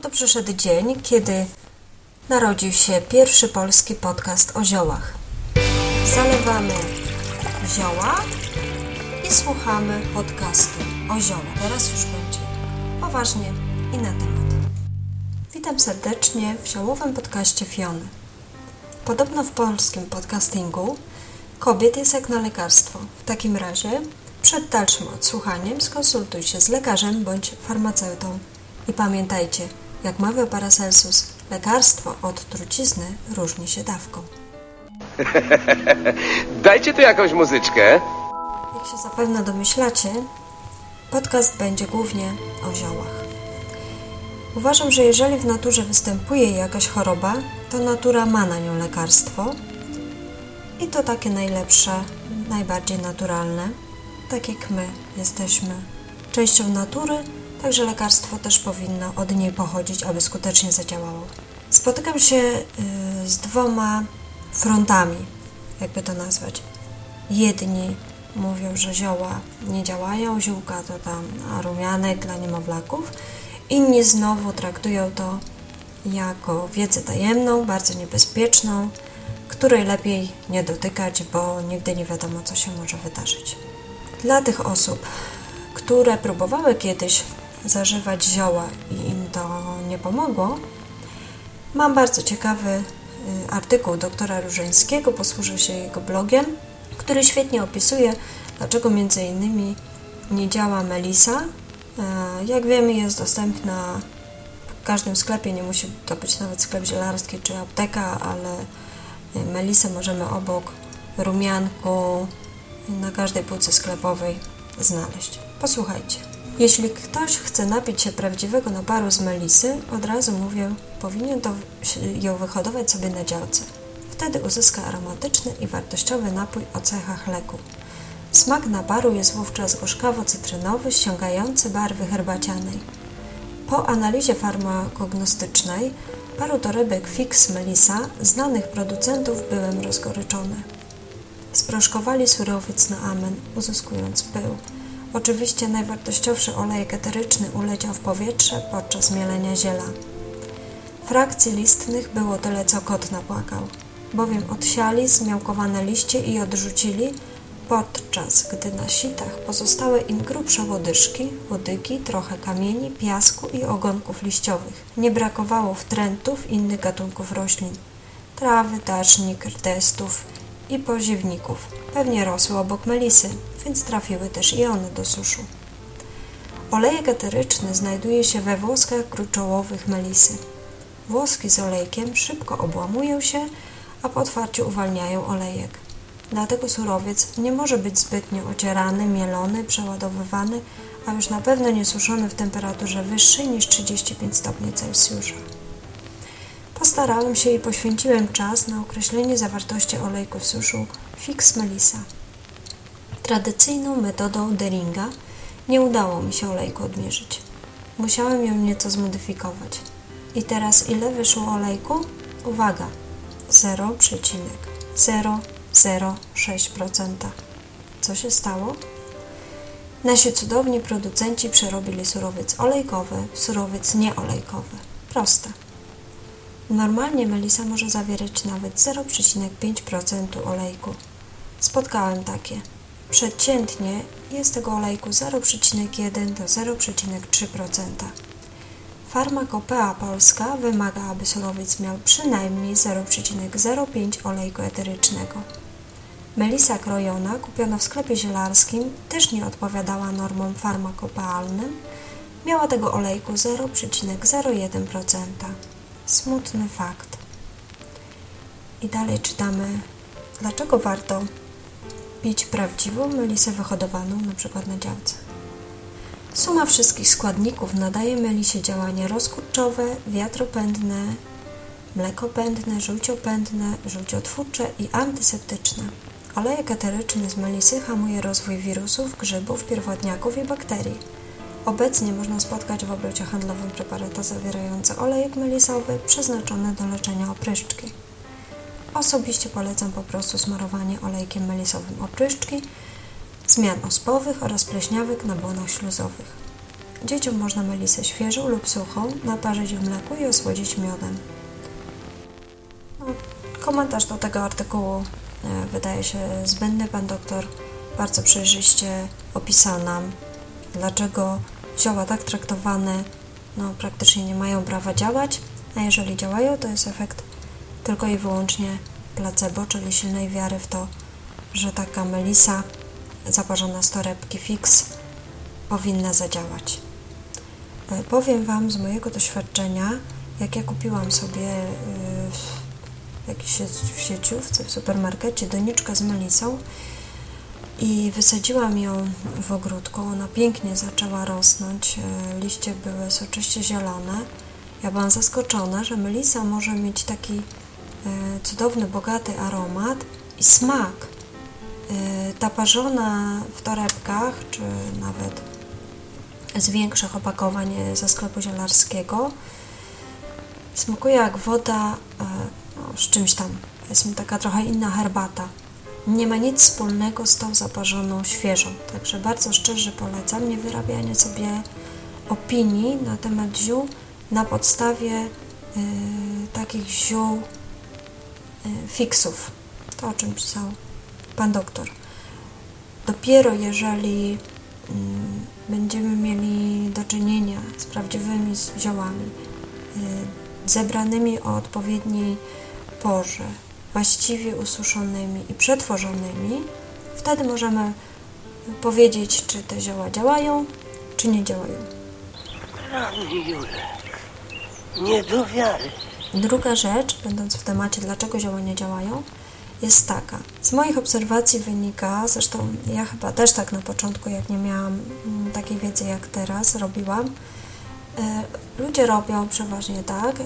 Oto przyszedł dzień, kiedy narodził się pierwszy polski podcast o ziołach. Zalewamy zioła i słuchamy podcastu o ziołach. Teraz już będzie poważnie i na temat. Witam serdecznie w ziołowym podcaście Fiony. Podobno w polskim podcastingu kobiet jest jak na lekarstwo. W takim razie przed dalszym odsłuchaniem skonsultuj się z lekarzem bądź farmaceutą. I pamiętajcie, jak mawiał Paracelsus, lekarstwo od trucizny różni się dawką. Dajcie tu jakąś muzyczkę. Jak się zapewne domyślacie, podcast będzie głównie o ziołach. Uważam, że jeżeli w naturze występuje jakaś choroba, to natura ma na nią lekarstwo i to takie najlepsze, najbardziej naturalne, tak jak my jesteśmy częścią natury, także lekarstwo też powinno od niej pochodzić, aby skutecznie zadziałało. Spotykam się y, z dwoma frontami, jakby to nazwać. Jedni mówią, że zioła nie działają, ziółka to tam rumianek dla niemowlaków. Inni znowu traktują to jako wiedzę tajemną, bardzo niebezpieczną, której lepiej nie dotykać, bo nigdy nie wiadomo, co się może wydarzyć. Dla tych osób, które próbowały kiedyś zażywać zioła i im to nie pomogło, mam bardzo ciekawy y, artykuł doktora Różeńskiego, posłużę się jego blogiem, który świetnie opisuje, dlaczego między innymi nie działa Melisa. E, jak wiemy, jest dostępna w każdym sklepie, nie musi to być nawet sklep zielarski czy apteka, ale Melisę możemy obok rumianku na każdej półce sklepowej znaleźć. Posłuchajcie. Jeśli ktoś chce napić się prawdziwego naparu z melisy, od razu mówię, powinien to ją wyhodować sobie na działce. Wtedy uzyska aromatyczny i wartościowy napój o cechach leku. Smak naparu jest wówczas gorzkawo-cytrynowy, ściągający barwy herbacianej. Po analizie farmakognostycznej paru torebek Fix Melisa znanych producentów byłem rozgoryczony. Sproszkowali surowiec na amen, uzyskując pył. Oczywiście najwartościowszy olejek eteryczny uleciał w powietrze podczas mielenia ziela. Frakcji listnych było tyle, co kot napłakał, bowiem odsiali zmiałkowane liście i odrzucili, podczas gdy na sitach pozostały im grubsze łodyżki, łodygi, trochę kamieni, piasku i ogonków liściowych. Nie brakowało wtrętów innych gatunków roślin, trawy, dacznik, rtestów i poziewników. Pewnie rosły obok melisy, więc trafiły też i one do suszu. Olejek eteryczny znajduje się we włoskach gruczołowych melisy. Włoski z olejkiem szybko obłamują się, a po otwarciu uwalniają olejek. Dlatego surowiec nie może być zbytnio ocierany, mielony, przeładowywany, a już na pewno nie suszony w temperaturze wyższej niż 35 stopni Celsjusza. Postarałem się i poświęciłem czas na określenie zawartości olejku w suszu Fix Melissa. Tradycyjną metodą Deringa nie udało mi się olejku odmierzyć. Musiałem ją nieco zmodyfikować. I teraz ile wyszło olejku? Uwaga! 0,006%. Co się stało? Nasi cudowni producenci przerobili surowiec olejkowy w surowiec nieolejkowy. Proste. Normalnie melisa może zawierać nawet 0,5% olejku. Spotkałem takie. Przeciętnie jest tego olejku 0,1 do 0,3%. Farmakopea Polska wymaga, aby surowiec miał przynajmniej 0,05 olejku eterycznego. Melisa krojona, kupiona w sklepie zielarskim, też nie odpowiadała normom farmakopealnym. Miała tego olejku 0,01%. Smutny fakt. I dalej czytamy, dlaczego warto pić prawdziwą melisę wyhodowaną np. na działce. Suma wszystkich składników nadaje melisie działanie rozkurczowe, wiatropędne, mlekopędne, żółciopędne, żółciotwórcze i antyseptyczne. Olejek eteryczny z melisy hamuje rozwój wirusów, grzybów, pierwotniaków i bakterii. Obecnie można spotkać w obrocie handlowym preparata zawierające olejek melisowy przeznaczony do leczenia opryszczki. Osobiście polecam po prostu smarowanie olejkiem melisowym opryszczki, zmian ospowych oraz pleśniawek na błonach śluzowych. Dzieciom można melisę świeżą lub suchą naparzyć w mleku i osłodzić miodem. No, komentarz do tego artykułu e, wydaje się zbędny. Pan doktor bardzo przejrzyście opisał nam, dlaczego zioła tak traktowane no, praktycznie nie mają prawa działać, a jeżeli działają, to jest efekt tylko i wyłącznie placebo, czyli silnej wiary w to, że taka melisa zaparzona z torebki fix powinna zadziałać. E, powiem Wam z mojego doświadczenia, jak ja kupiłam sobie e, w jakiejś sieciówce, w supermarkecie doniczkę z melisą i wysadziłam ją w ogródku. Ona pięknie zaczęła rosnąć, e, liście były soczyście zielone. Ja byłam zaskoczona, że melisa może mieć taki cudowny, bogaty aromat i smak. Ta parzona w torebkach, czy nawet z większych opakowań ze sklepu zielarskiego. Smakuje jak woda e, no, z czymś tam. Jest mi taka trochę inna herbata. Nie ma nic wspólnego z tą zaparzoną świeżą. Także bardzo szczerze polecam nie wyrabianie sobie opinii na temat ziół na podstawie y, takich ziół y, fiksów. To o czym pisał pan doktor. Dopiero jeżeli y, będziemy mieli do czynienia z prawdziwymi ziołami, y, zebranymi o odpowiedniej porze, właściwie ususzonymi i przetworzonymi, wtedy możemy powiedzieć, czy te zioła działają, czy nie działają. Rany Julek, nie do wiary. Druga rzecz, będąc w temacie, dlaczego zioła nie działają, jest taka. Z moich obserwacji wynika, zresztą ja chyba też tak na początku, jak nie miałam mm, takiej wiedzy jak teraz, robiłam. E, ludzie robią przeważnie tak, e,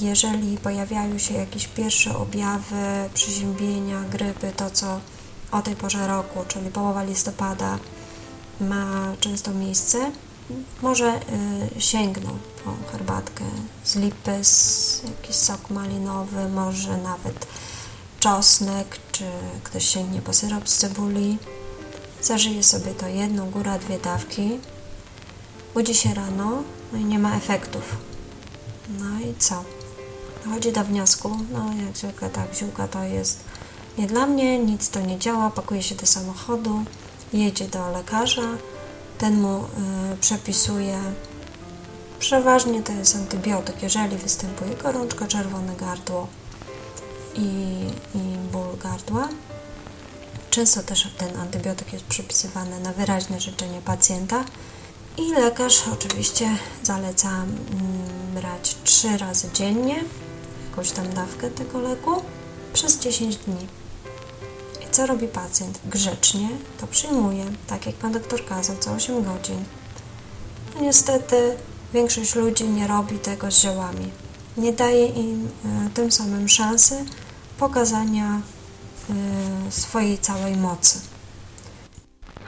jeżeli pojawiają się jakieś pierwsze objawy przeziębienia, grypy, to co o tej porze roku, czyli połowa listopada ma często miejsce, może e, sięgną po herbatkę z lipy, z jakiś sok malinowy, może nawet czosnek, czy ktoś sięgnie po syrop z cebuli. Zażyje sobie to jedną, góra dwie dawki. Budzi się rano, no i nie ma efektów. No i co? Dochodzi do wniosku, no jak zwykle tak, ziółka to jest nie dla mnie, nic to nie działa, pakuje się do samochodu, jedzie do lekarza, ten mu y, przepisuje, przeważnie to jest antybiotyk, jeżeli występuje gorączka, czerwone gardło, i, i ból gardła. Często też ten antybiotyk jest przypisywany na wyraźne życzenie pacjenta i lekarz oczywiście zaleca mm, brać 3 razy dziennie jakąś tam dawkę tego leku przez 10 dni. I co robi pacjent? Grzecznie to przyjmuje, tak jak pan doktor kazał, co 8 godzin. No niestety większość ludzi nie robi tego z ziołami. Nie daje im e, tym samym szansy pokazania y, swojej całej mocy.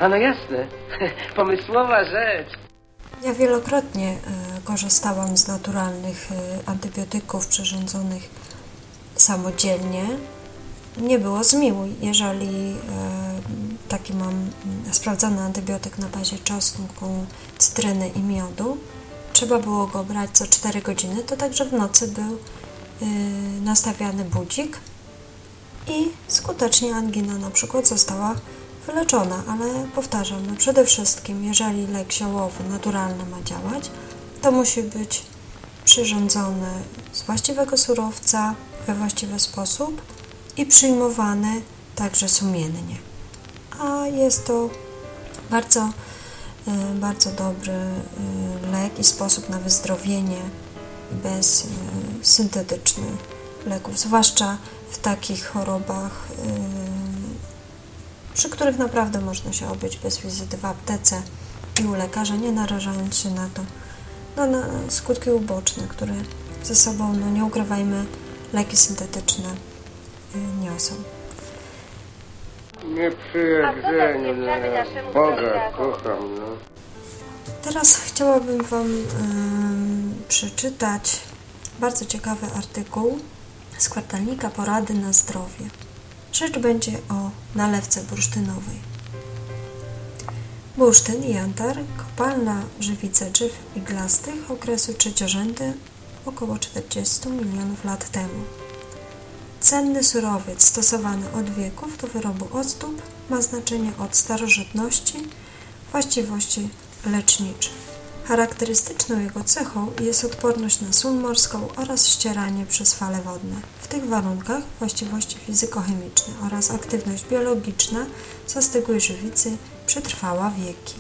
A no jasne, pomysłowa rzecz. Ja wielokrotnie y, korzystałam z naturalnych y, antybiotyków przyrządzonych samodzielnie. Nie było zmiłuj, jeżeli taki mam sprawdzony antybiotyk na bazie czosnku, cytryny i miodu. Trzeba było go brać co 4 godziny, to także w nocy był nastawiany budzik i skutecznie angina na przykład została wyleczona, ale powtarzam, no przede wszystkim jeżeli lek ziołowy, naturalny ma działać, to musi być przyrządzony z właściwego surowca, we właściwy sposób i przyjmowany także sumiennie. A jest to bardzo, e, bardzo dobry e, lek i sposób na wyzdrowienie bez e, syntetycznych leków, zwłaszcza w takich chorobach, przy których naprawdę można się obyć bez wizyty w aptece i u lekarza, nie narażając się na to, no, na skutki uboczne, które ze sobą, no nie ukrywajmy, leki syntetyczne y, niosą. Nie przyjedzenie, no. Boga kocham, no. Teraz chciałabym Wam y, przeczytać bardzo ciekawy artykuł z kwartalnika Porady na zdrowie. Rzecz będzie o nalewce bursztynowej. Bursztyn i jantar, kopalna żywica drzew iglastych okresu trzeciorzędy około 40 milionów lat temu. Cenny surowiec stosowany od wieków do wyrobu ozdób ma znaczenie od starożytności, właściwości lecznicze. Charakterystyczną jego cechą jest odporność na sól morską oraz ścieranie przez fale wodne. W tych warunkach właściwości fizykochemiczne oraz aktywność biologiczna zastygłej żywicy przetrwała wieki.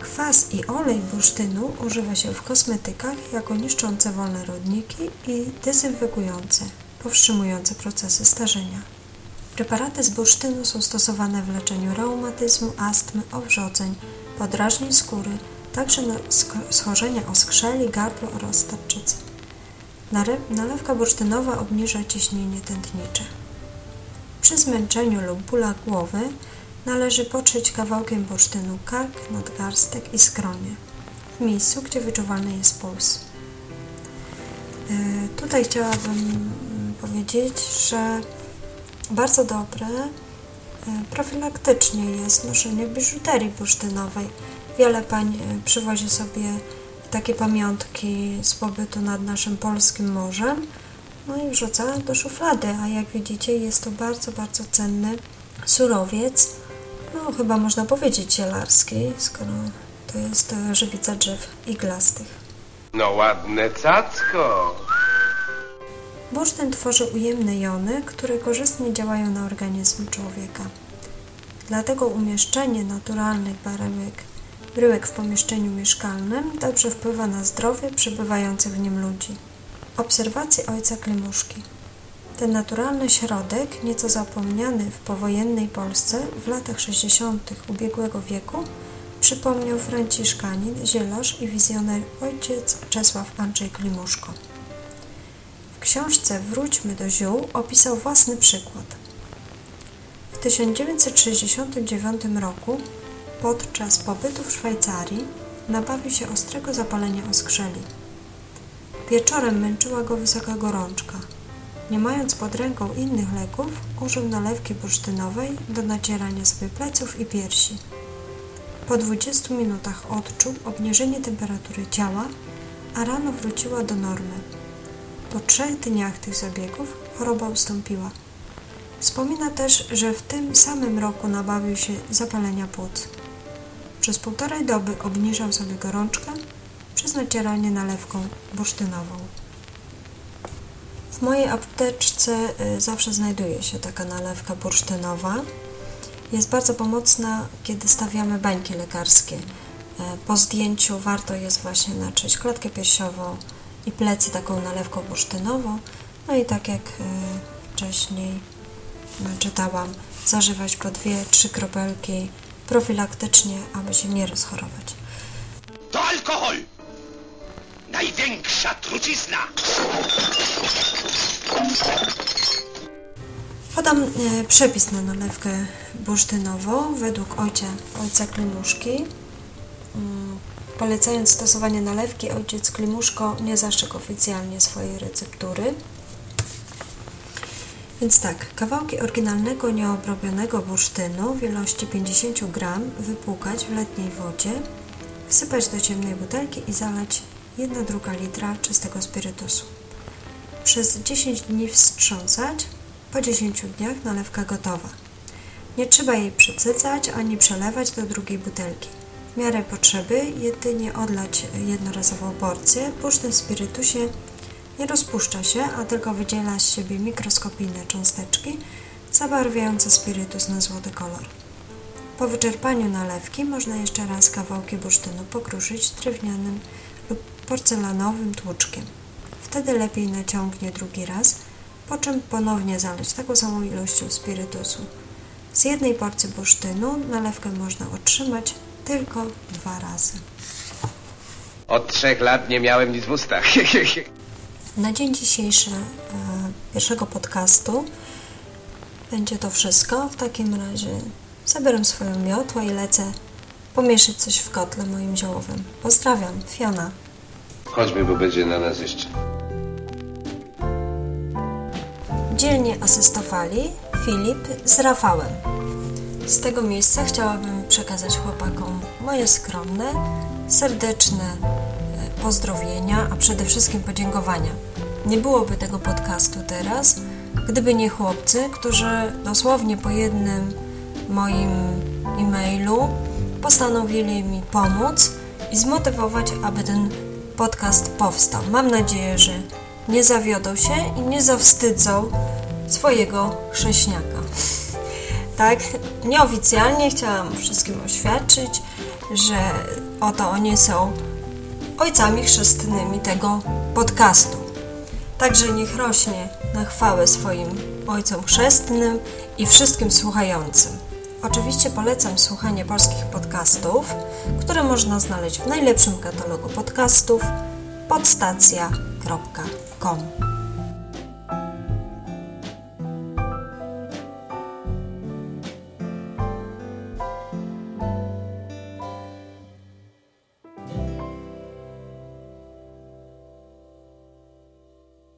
Kwas i olej bursztynu używa się w kosmetykach jako niszczące wolne rodniki i dezynfekujące, powstrzymujące procesy starzenia. Preparaty z bursztynu są stosowane w leczeniu reumatyzmu, astmy, owrzodzeń, podrażnień skóry, także na schorzenia oskrzeli, gardła oraz tarczycy. Nalewka bursztynowa obniża ciśnienie tętnicze. Przy zmęczeniu lub bólach głowy należy potrzeć kawałkiem bursztynu kark, nadgarstek i skronie, w miejscu, gdzie wyczuwalny jest puls. E, tutaj chciałabym powiedzieć, że bardzo dobre e, profilaktycznie jest noszenie biżuterii bursztynowej. Wiele pań e, przywozi sobie takie pamiątki z pobytu nad naszym polskim morzem, no i wrzuca do szuflady, a jak widzicie jest to bardzo, bardzo cenny surowiec, no chyba można powiedzieć zielarski, skoro to jest żywica drzew iglastych. No ładne cacko. Bursztyn tworzy ujemne jony, które korzystnie działają na organizm człowieka. Dlatego umieszczenie naturalnych barełek bryłek w pomieszczeniu mieszkalnym dobrze wpływa na zdrowie przebywających w nim ludzi. Obserwacje ojca Klimuszki. Ten naturalny środek, nieco zapomniany w powojennej Polsce w latach 60. ubiegłego wieku, przypomniał franciszkanin, zielarz i wizjoner ojciec Czesław Andrzej Klimuszko. W książce Wróćmy do ziół opisał własny przykład. W 1969 roku podczas pobytu w Szwajcarii nabawił się ostrego zapalenia oskrzeli. Wieczorem męczyła go wysoka gorączka. Nie mając pod ręką innych leków, użył nalewki bursztynowej do nacierania sobie pleców i piersi. Po 20 minutach odczuł obniżenie temperatury ciała, a rano wróciła do normy. Po trzech dniach tych zabiegów choroba ustąpiła. Wspomina też, że w tym samym roku nabawił się zapalenia płuc. Przez półtorej doby obniżał sobie gorączkę przez nacieranie nalewką bursztynową. W mojej apteczce y, zawsze znajduje się taka nalewka bursztynowa. Jest bardzo pomocna, kiedy stawiamy bańki lekarskie. Y, po zdjęciu warto jest właśnie naczyć klatkę piersiową i plecy taką nalewką bursztynową. No i tak jak y, wcześniej czytałam, zażywać po dwie, trzy kropelki profilaktycznie, aby się nie rozchorować. To alkohol! Największa trucizna! Podam e, przepis na nalewkę bursztynową według ojca, ojca Klimuszki. Mm, polecając stosowanie nalewki, ojciec Klimuszko nie zastrzegł oficjalnie swojej receptury. Więc tak, kawałki oryginalnego nieobrobionego bursztynu w ilości 50 g wypłukać w letniej wodzie, wsypać do ciemnej butelki i zalać 1,2 litra czystego spirytusu. Przez 10 dni wstrząsać, po 10 dniach nalewka gotowa. Nie trzeba jej przecycać ani przelewać do drugiej butelki. W miarę potrzeby jedynie odlać jednorazową porcję, bursztyn w spirytusie nie rozpuszcza się, a tylko wydziela z siebie mikroskopijne cząsteczki zabarwiające spirytus na złoty kolor. Po wyczerpaniu nalewki można jeszcze raz kawałki bursztynu pokruszyć drewnianym lub porcelanowym tłuczkiem. Wtedy lepiej naciągnie drugi raz, po czym ponownie zaleć taką samą ilością spirytusu. Z jednej porcji bursztynu nalewkę można otrzymać tylko dwa razy. Od trzech lat nie miałem nic w ustach. Na dzień dzisiejszy e, pierwszego podcastu będzie to wszystko. W takim razie zabieram swoją miotłę i lecę pomieszać coś w kotle moim ziołowym. Pozdrawiam, Fiona. Chodźmy, bo będzie na nas jeszcze. Dzielnie asystowali Filip z Rafałem. Z tego miejsca chciałabym przekazać chłopakom moje skromne, serdeczne pozdrowienia, a przede wszystkim podziękowania. Nie byłoby tego podcastu teraz, gdyby nie chłopcy, którzy dosłownie po jednym moim e-mailu postanowili mi pomóc i zmotywować, aby ten podcast powstał. Mam nadzieję, że nie zawiodą się i nie zawstydzą swojego chrześniaka. Tak, nieoficjalnie chciałam wszystkim oświadczyć, że oto oni są ojcami chrzestnymi tego podcastu. Także niech rośnie na chwałę swoim ojcom chrzestnym i wszystkim słuchającym. Oczywiście polecam słuchanie polskich podcastów, które można znaleźć w najlepszym katalogu podcastów podstacja.com.